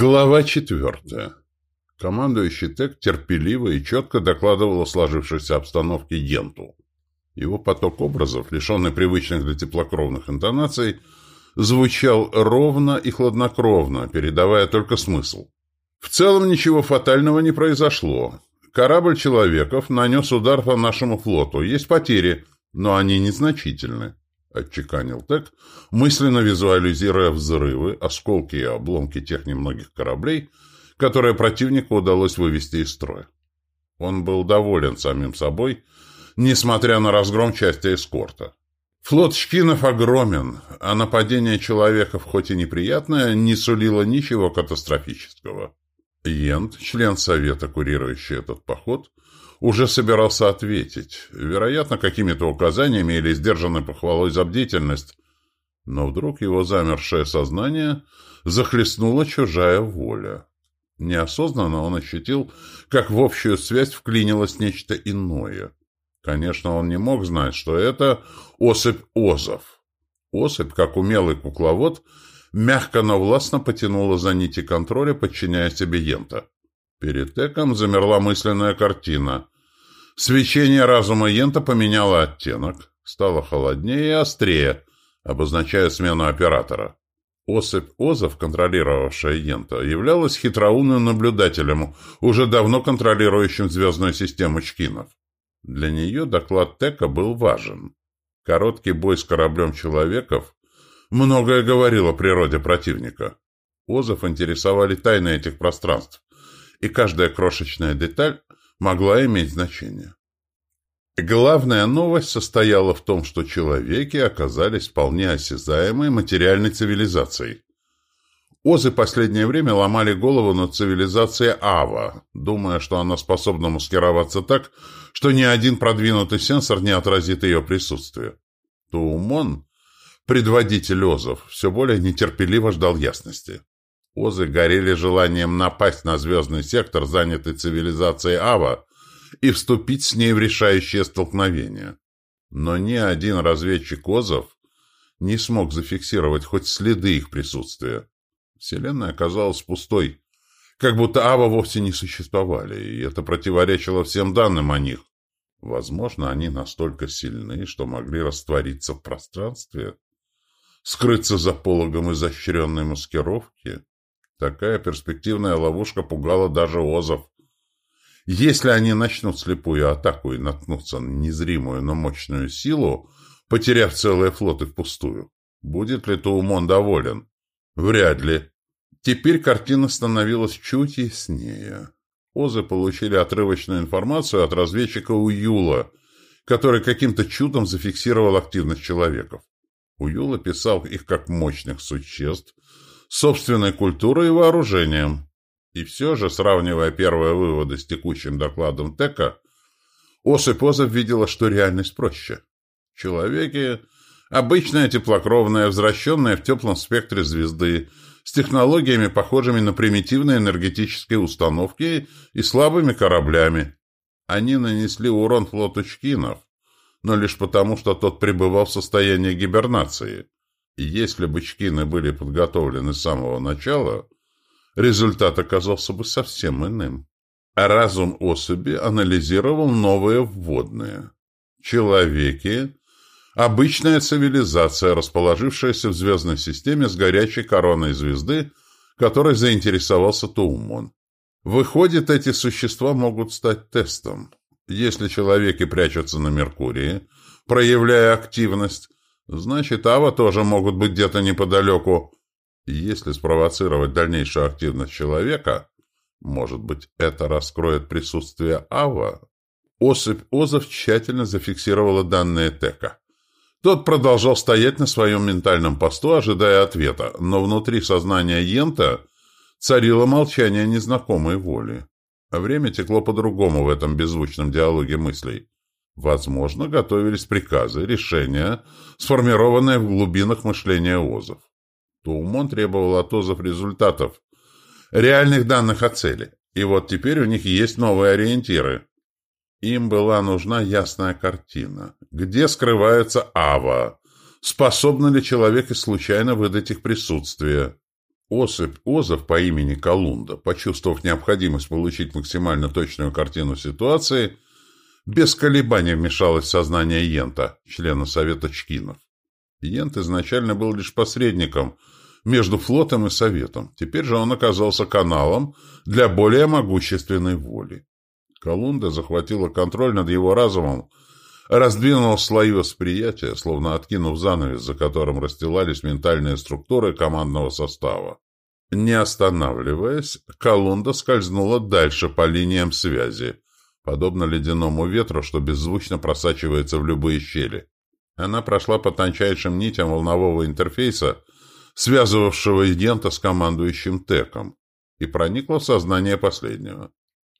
Глава четвертая. Командующий ТЭК терпеливо и четко докладывал о сложившейся обстановке Енту. Его поток образов, лишенный привычных для теплокровных интонаций, звучал ровно и хладнокровно, передавая только смысл. В целом ничего фатального не произошло. Корабль человеков нанес удар по нашему флоту. Есть потери, но они незначительны. — отчеканил Тек, мысленно визуализируя взрывы, осколки и обломки тех немногих кораблей, которые противнику удалось вывести из строя. Он был доволен самим собой, несмотря на разгром части эскорта. Флот Шкинов огромен, а нападение человеков, хоть и неприятное, не сулило ничего катастрофического. Йент, член совета, курирующий этот поход, уже собирался ответить, вероятно, какими-то указаниями или сдержанной похвалой за бдительность, но вдруг его замершее сознание захлестнула чужая воля. Неосознанно он ощутил, как в общую связь вклинилось нечто иное. Конечно, он не мог знать, что это особь Озов. Особь, как умелый кукловод, мягко, но властно потянула за нити контроля, подчиняя себе Йента. Перед Теком замерла мысленная картина. Свечение разума Йента поменяло оттенок, стало холоднее и острее, обозначая смену оператора. Особь Озов, контролировавшая Йента, являлась хитроумным наблюдателем, уже давно контролирующим звездную систему Чкинов. Для нее доклад Тека был важен. Короткий бой с кораблем человеков многое говорил о природе противника. Озов интересовали тайны этих пространств, и каждая крошечная деталь могла иметь значение. Главная новость состояла в том, что человеки оказались вполне осязаемой материальной цивилизацией. Озы последнее время ломали голову над цивилизацией Ава, думая, что она способна маскироваться так, что ни один продвинутый сенсор не отразит ее присутствие. Туумон, предводитель Озов, все более нетерпеливо ждал ясности. Озы горели желанием напасть на звездный сектор, занятый цивилизацией Ава, и вступить с ней в решающее столкновение. Но ни один разведчик Озов не смог зафиксировать хоть следы их присутствия. Вселенная оказалась пустой, как будто Ава вовсе не существовали, и это противоречило всем данным о них. Возможно, они настолько сильны, что могли раствориться в пространстве, скрыться за пологом изощренной маскировки. Такая перспективная ловушка пугала даже Озов. Если они начнут слепую атаку и наткнутся на незримую, но мощную силу, потеряв целые флоты впустую, будет ли Туумон доволен? Вряд ли. Теперь картина становилась чуть яснее. Озы получили отрывочную информацию от разведчика Уюла, который каким-то чудом зафиксировал активность человеков. Уюла писал их как мощных существ, собственной культурой и вооружением. И все же, сравнивая первые выводы с текущим докладом ТЭКа, Осыпь видела, что реальность проще. Человеки – обычная теплокровная, возвращенная в теплом спектре звезды, с технологиями, похожими на примитивные энергетические установки и слабыми кораблями. Они нанесли урон флоту Чкинов, но лишь потому, что тот пребывал в состоянии гибернации. И если бы Чкины были подготовлены с самого начала, результат оказался бы совсем иным. А разум особи анализировал новые вводные. Человеки – обычная цивилизация, расположившаяся в звездной системе с горячей короной звезды, которой заинтересовался Туумон. Выходит, эти существа могут стать тестом. Если человеки прячутся на Меркурии, проявляя активность, Значит, Ава тоже могут быть где-то неподалеку. если спровоцировать дальнейшую активность человека, может быть, это раскроет присутствие Ава? Осыпь Озов тщательно зафиксировала данные Тека. Тот продолжал стоять на своем ментальном посту, ожидая ответа, но внутри сознания Йента царило молчание незнакомой воли. Время текло по-другому в этом беззвучном диалоге мыслей. Возможно, готовились приказы, решения, сформированные в глубинах мышления ОЗов. Туумон требовал от ОЗов результатов, реальных данных о цели. И вот теперь у них есть новые ориентиры. Им была нужна ясная картина. Где скрывается Ава? Способна ли человек и случайно выдать их присутствие? Особь Озов по имени Колунда, почувствовав необходимость получить максимально точную картину ситуации, без колебаний вмешалась в сознание Йента, члена Совета Чкинов. Йент изначально был лишь посредником между флотом и Советом. Теперь же он оказался каналом для более могущественной воли. Колунда захватила контроль над его разумом, раздвинула слои восприятия, словно откинув занавес, за которым расстилались ментальные структуры командного состава. Не останавливаясь, Колунда скользнула дальше по линиям связи, подобно ледяному ветру, что беззвучно просачивается в любые щели. Она прошла по тончайшим нитям волнового интерфейса, связывавшего агента с командующим ТЭКом, и проникла в сознание последнего.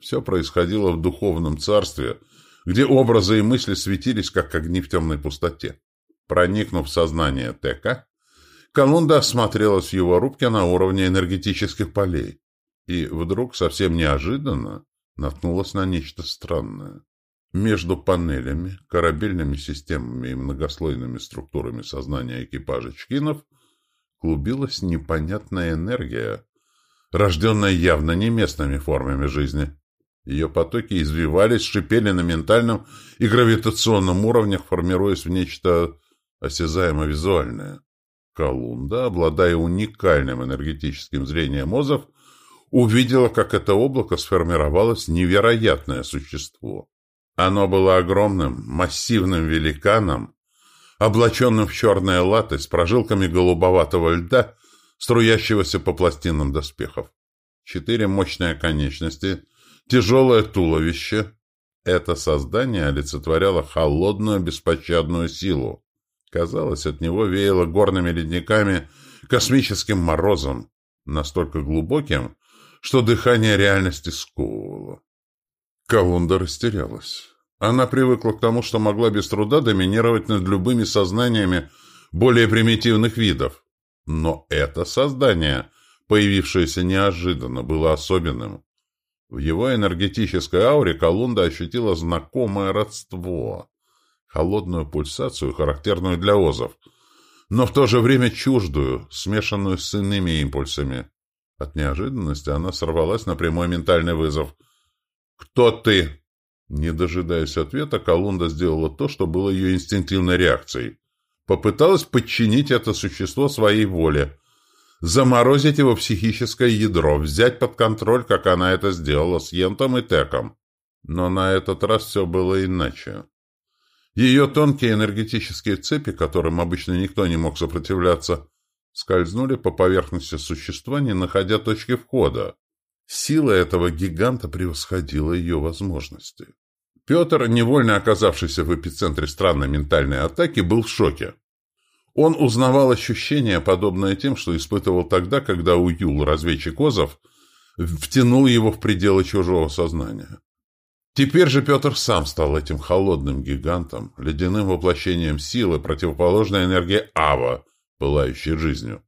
Все происходило в духовном царстве, где образы и мысли светились, как огни в темной пустоте. Проникнув в сознание Тека, Колунда осмотрелась в его рубке на уровне энергетических полей и вдруг, совсем неожиданно, наткнулась на нечто странное. Между панелями, корабельными системами и многослойными структурами сознания экипажа Чкинов клубилась непонятная энергия, рожденная явно не местными формами жизни. Ее потоки извивались, шипели на ментальном и гравитационном уровнях, формируясь в нечто осязаемо-визуальное. Колунда, обладая уникальным энергетическим зрением Озов, увидела, как это облако сформировалось невероятное существо. Оно было огромным, массивным великаном, облаченным в черные латы с прожилками голубоватого льда, струящегося по пластинам доспехов. Четыре мощные конечности — Тяжелое туловище. Это создание олицетворяло холодную беспощадную силу. Казалось, от него веяло горными ледниками, космическим морозом, настолько глубоким, что дыхание реальности сковывало. Колунда растерялась. Она привыкла к тому, что могла без труда доминировать над любыми сознаниями более примитивных видов. Но это создание, появившееся неожиданно, было особенным. В его энергетической ауре Колунда ощутила знакомое родство, холодную пульсацию, характерную для озов, но в то же время чуждую, смешанную с иными импульсами. От неожиданности она сорвалась на прямой ментальный вызов. «Кто ты?» Не дожидаясь ответа, Колунда сделала то, что было ее инстинктивной реакцией. Попыталась подчинить это существо своей воле, заморозить его психическое ядро, взять под контроль, как она это сделала с Йентом и Теком. Но на этот раз все было иначе. Ее тонкие энергетические цепи, которым обычно никто не мог сопротивляться, скользнули по поверхности существа, не находя точки входа. Сила этого гиганта превосходила ее возможности. Петр, невольно оказавшийся в эпицентре странной ментальной атаки, был в шоке. Он узнавал ощущения, подобные тем, что испытывал тогда, когда Уюл, разведчик Озов, втянул его в пределы чужого сознания. Теперь же Петр сам стал этим холодным гигантом, ледяным воплощением силы, противоположной энергии Ава, пылающей жизнью.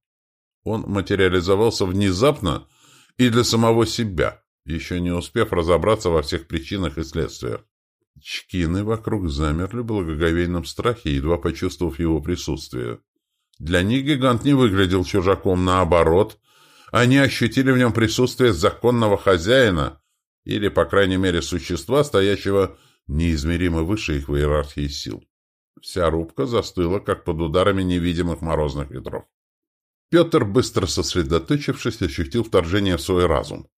Он материализовался внезапно и для самого себя, еще не успев разобраться во всех причинах и следствиях. Чкины вокруг замерли в благоговейном страхе, едва почувствовав его присутствие. Для них гигант не выглядел чужаком, наоборот. Они ощутили в нем присутствие законного хозяина, или, по крайней мере, существа, стоящего неизмеримо выше их в иерархии сил. Вся рубка застыла, как под ударами невидимых морозных ветров. Петр, быстро сосредоточившись, ощутил вторжение в свой разум.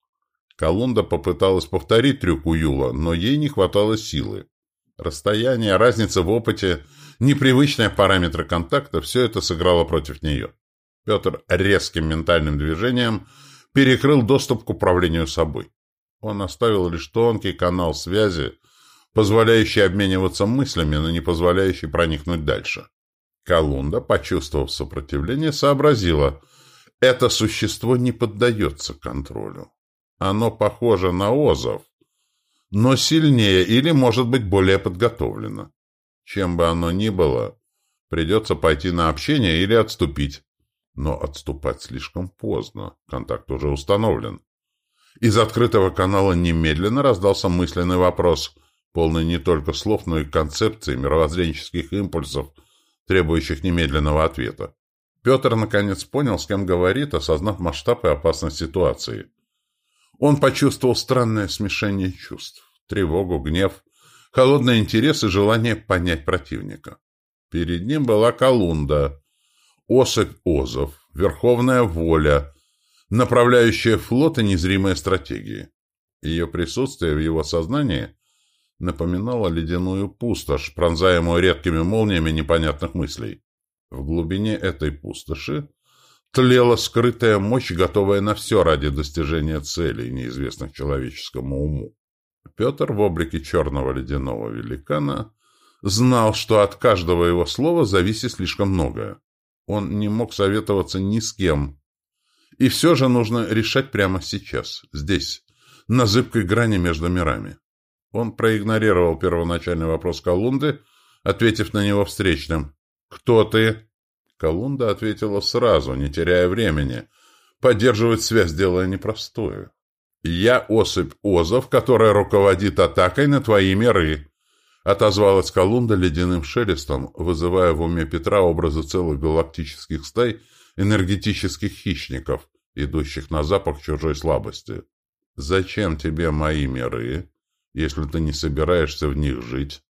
Колунда попыталась повторить трюк у Юла, но ей не хватало силы. Расстояние, разница в опыте, непривычные параметры контакта – все это сыграло против нее. Петр резким ментальным движением перекрыл доступ к управлению собой. Он оставил лишь тонкий канал связи, позволяющий обмениваться мыслями, но не позволяющий проникнуть дальше. Колунда, почувствовав сопротивление, сообразила – это существо не поддается контролю. Оно похоже на озов, но сильнее или, может быть, более подготовлено. Чем бы оно ни было, придется пойти на общение или отступить. Но отступать слишком поздно, контакт уже установлен. Из открытого канала немедленно раздался мысленный вопрос, полный не только слов, но и концепций, мировоззренческих импульсов, требующих немедленного ответа. Петр наконец понял, с кем говорит, осознав масштаб и опасность ситуации. Он почувствовал странное смешение чувств. Тревогу, гнев, холодный интерес и желание понять противника. Перед ним была Колунда, особь Озов, верховная воля, направляющая флот и незримые стратегии. Ее присутствие в его сознании напоминало ледяную пустошь, пронзаемую редкими молниями непонятных мыслей. В глубине этой пустоши тлела скрытая мощь, готовая на все ради достижения целей, неизвестных человеческому уму. Петр в облике черного ледяного великана знал, что от каждого его слова зависит слишком многое. Он не мог советоваться ни с кем. И все же нужно решать прямо сейчас, здесь, на зыбкой грани между мирами. Он проигнорировал первоначальный вопрос Колунды, ответив на него встречным. «Кто ты?» Колунда ответила сразу, не теряя времени. Поддерживать связь дело непростое. «Я особь Озов, которая руководит атакой на твои миры», отозвалась Колунда ледяным шелестом, вызывая в уме Петра образы целых галактических стай энергетических хищников, идущих на запах чужой слабости. «Зачем тебе мои миры, если ты не собираешься в них жить?»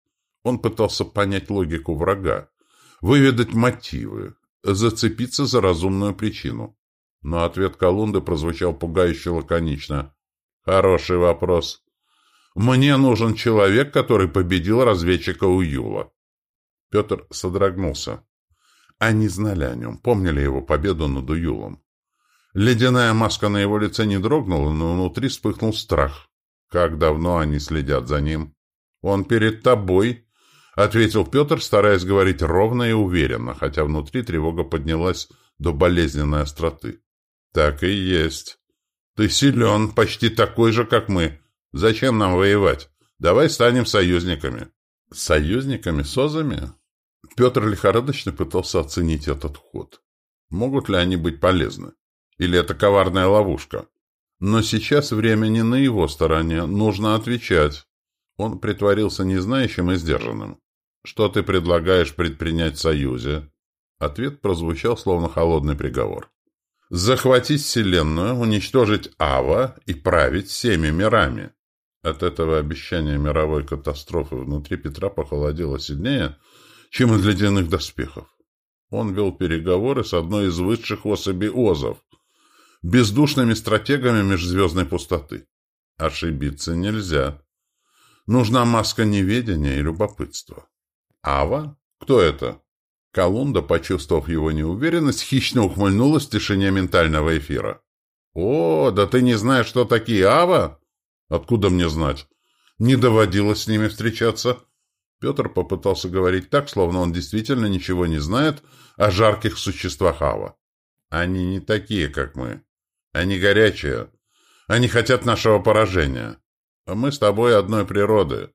Он пытался понять логику врага выведать мотивы, зацепиться за разумную причину. Но ответ Колунды прозвучал пугающе лаконично. «Хороший вопрос. Мне нужен человек, который победил разведчика Уюла». Петр содрогнулся. Они знали о нем, помнили его победу над Уюлом. Ледяная маска на его лице не дрогнула, но внутри вспыхнул страх. Как давно они следят за ним? Он перед тобой, — ответил Петр, стараясь говорить ровно и уверенно, хотя внутри тревога поднялась до болезненной остроты. «Так и есть. Ты силен, почти такой же, как мы. Зачем нам воевать? Давай станем союзниками». «Союзниками? Созами?» Петр лихорадочно пытался оценить этот ход. Могут ли они быть полезны? Или это коварная ловушка? Но сейчас время не на его стороне, нужно отвечать. Он притворился незнающим и сдержанным. «Что ты предлагаешь предпринять в Союзе?» Ответ прозвучал словно холодный приговор. «Захватить Вселенную, уничтожить Ава и править всеми мирами». От этого обещания мировой катастрофы внутри Петра похолодело сильнее, чем из ледяных доспехов. Он вел переговоры с одной из высших особей Озов, бездушными стратегами межзвездной пустоты. Ошибиться нельзя. Нужна маска неведения и любопытства. Ава? Кто это? Колунда, почувствовав его неуверенность, хищно ухмыльнулась в тишине ментального эфира. «О, да ты не знаешь, что такие Ава?» «Откуда мне знать?» «Не доводилось с ними встречаться». Петр попытался говорить так, словно он действительно ничего не знает о жарких существах Ава. «Они не такие, как мы. Они горячие. Они хотят нашего поражения. А мы с тобой одной природы.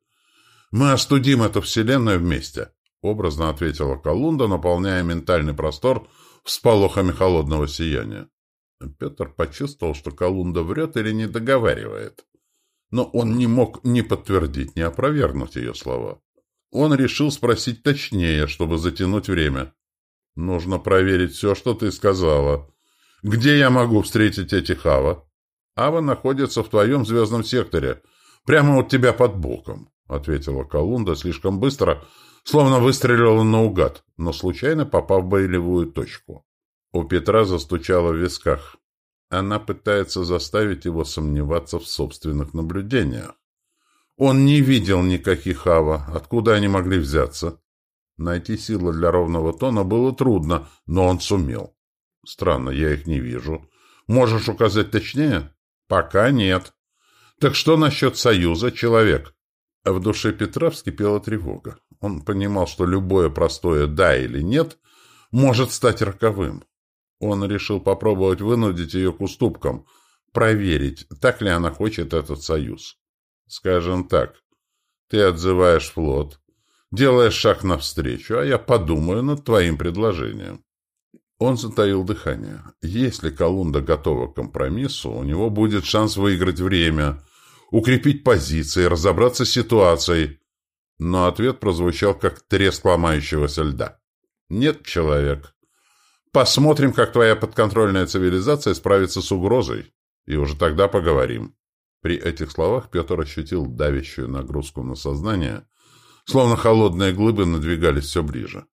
«Мы остудим эту вселенную вместе», — образно ответила Колунда, наполняя ментальный простор всполохами холодного сияния. Петр почувствовал, что Колунда врет или не договаривает. Но он не мог ни подтвердить, ни опровергнуть ее слова. Он решил спросить точнее, чтобы затянуть время. «Нужно проверить все, что ты сказала. Где я могу встретить этих Ава?» «Ава находится в твоем звездном секторе, прямо от тебя под боком. — ответила Колунда слишком быстро, словно выстрелила наугад, но случайно попав в боевую точку. У Петра застучало в висках. Она пытается заставить его сомневаться в собственных наблюдениях. Он не видел никаких ава, откуда они могли взяться. Найти силы для ровного тона было трудно, но он сумел. Странно, я их не вижу. Можешь указать точнее? Пока нет. Так что насчет союза, человек? В душе Петра вскипела тревога. Он понимал, что любое простое «да» или «нет» может стать роковым. Он решил попробовать вынудить ее к уступкам, проверить, так ли она хочет этот союз. Скажем так, ты отзываешь флот, делаешь шаг навстречу, а я подумаю над твоим предложением. Он затаил дыхание. Если Колунда готова к компромиссу, у него будет шанс выиграть время, укрепить позиции, разобраться с ситуацией. Но ответ прозвучал, как треск ломающегося льда. «Нет, человек. Посмотрим, как твоя подконтрольная цивилизация справится с угрозой, и уже тогда поговорим». При этих словах Петр ощутил давящую нагрузку на сознание, словно холодные глыбы надвигались все ближе.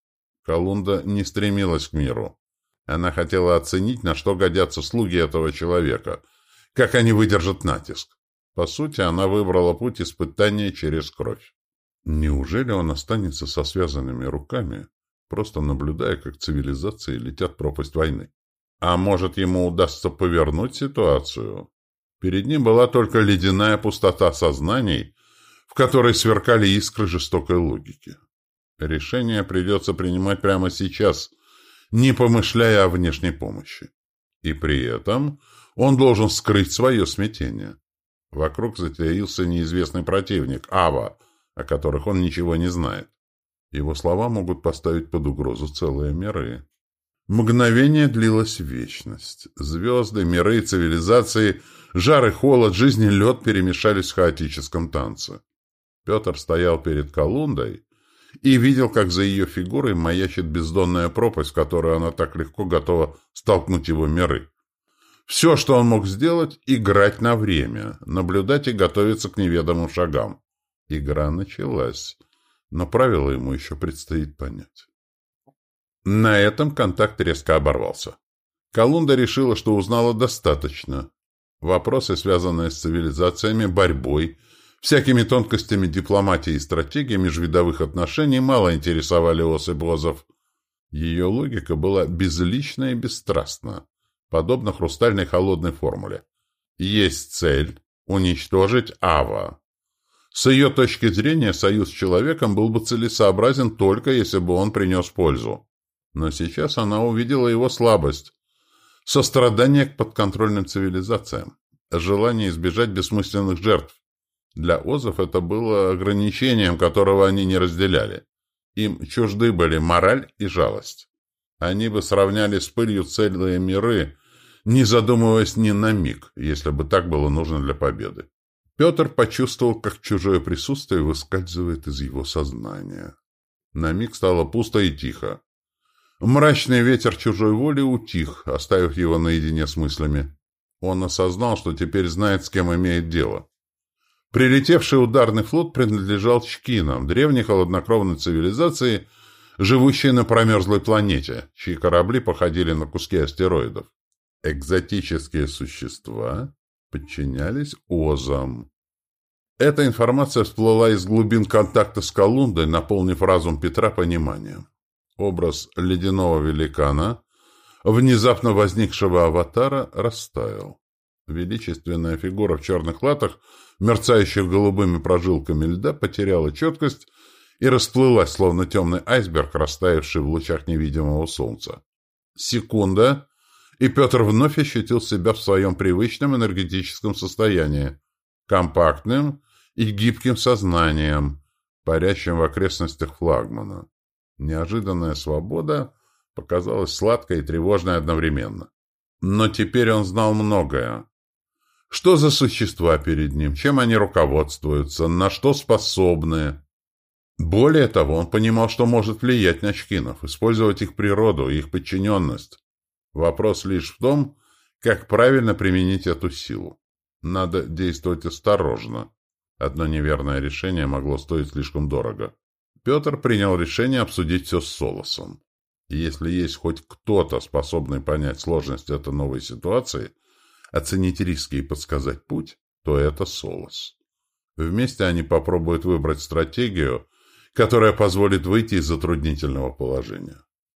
Колунда не стремилась к миру. Она хотела оценить, на что годятся слуги этого человека, как они выдержат натиск. По сути, она выбрала путь испытания через кровь. Неужели он останется со связанными руками, просто наблюдая, как цивилизации летят в пропасть войны? А может, ему удастся повернуть ситуацию? Перед ним была только ледяная пустота сознаний, в которой сверкали искры жестокой логики. Решение придется принимать прямо сейчас, не помышляя о внешней помощи. И при этом он должен скрыть свое смятение. Вокруг затаился неизвестный противник, Ава, о которых он ничего не знает. Его слова могут поставить под угрозу целые миры. Мгновение длилась вечность. Звезды, миры, цивилизации, жар и холод, жизнь и лед перемешались в хаотическом танце. Петр стоял перед Колундой и видел, как за ее фигурой маячит бездонная пропасть, в которую она так легко готова столкнуть его миры. Все, что он мог сделать – играть на время, наблюдать и готовиться к неведомым шагам. Игра началась, но правила ему еще предстоит понять. На этом контакт резко оборвался. Колунда решила, что узнала достаточно. Вопросы, связанные с цивилизациями, борьбой, всякими тонкостями дипломатии и стратегии межвидовых отношений мало интересовали особь Озов. Ее логика была безлична и бесстрастна подобно хрустальной холодной формуле. Есть цель – уничтожить Ава. С ее точки зрения, союз с человеком был бы целесообразен только если бы он принес пользу. Но сейчас она увидела его слабость, сострадание к подконтрольным цивилизациям, желание избежать бессмысленных жертв. Для Озов это было ограничением, которого они не разделяли. Им чужды были мораль и жалость. Они бы сравняли с пылью целые миры, не задумываясь ни на миг, если бы так было нужно для победы. Петр почувствовал, как чужое присутствие выскальзывает из его сознания. На миг стало пусто и тихо. Мрачный ветер чужой воли утих, оставив его наедине с мыслями. Он осознал, что теперь знает, с кем имеет дело. Прилетевший ударный флот принадлежал Чкинам, древней холоднокровной цивилизации, живущей на промерзлой планете, чьи корабли походили на куски астероидов. Экзотические существа подчинялись озам. Эта информация всплыла из глубин контакта с Колундой, наполнив разум Петра пониманием. Образ ледяного великана, внезапно возникшего аватара, растаял. Величественная фигура в черных латах, мерцающих голубыми прожилками льда, потеряла четкость и расплылась, словно темный айсберг, растаявший в лучах невидимого солнца. Секунда, и Петр вновь ощутил себя в своем привычном энергетическом состоянии, компактным и гибким сознанием, парящим в окрестностях флагмана. Неожиданная свобода показалась сладкой и тревожной одновременно. Но теперь он знал многое. Что за существа перед ним, чем они руководствуются, на что способны. Более того, он понимал, что может влиять на чкинов, использовать их природу их подчиненность. Вопрос лишь в том, как правильно применить эту силу. Надо действовать осторожно. Одно неверное решение могло стоить слишком дорого. Петр принял решение обсудить все с Солосом. Если есть хоть кто-то, способный понять сложность этой новой ситуации, оценить риски и подсказать путь, то это Солос. Вместе они попробуют выбрать стратегию, которая позволит выйти из затруднительного положения.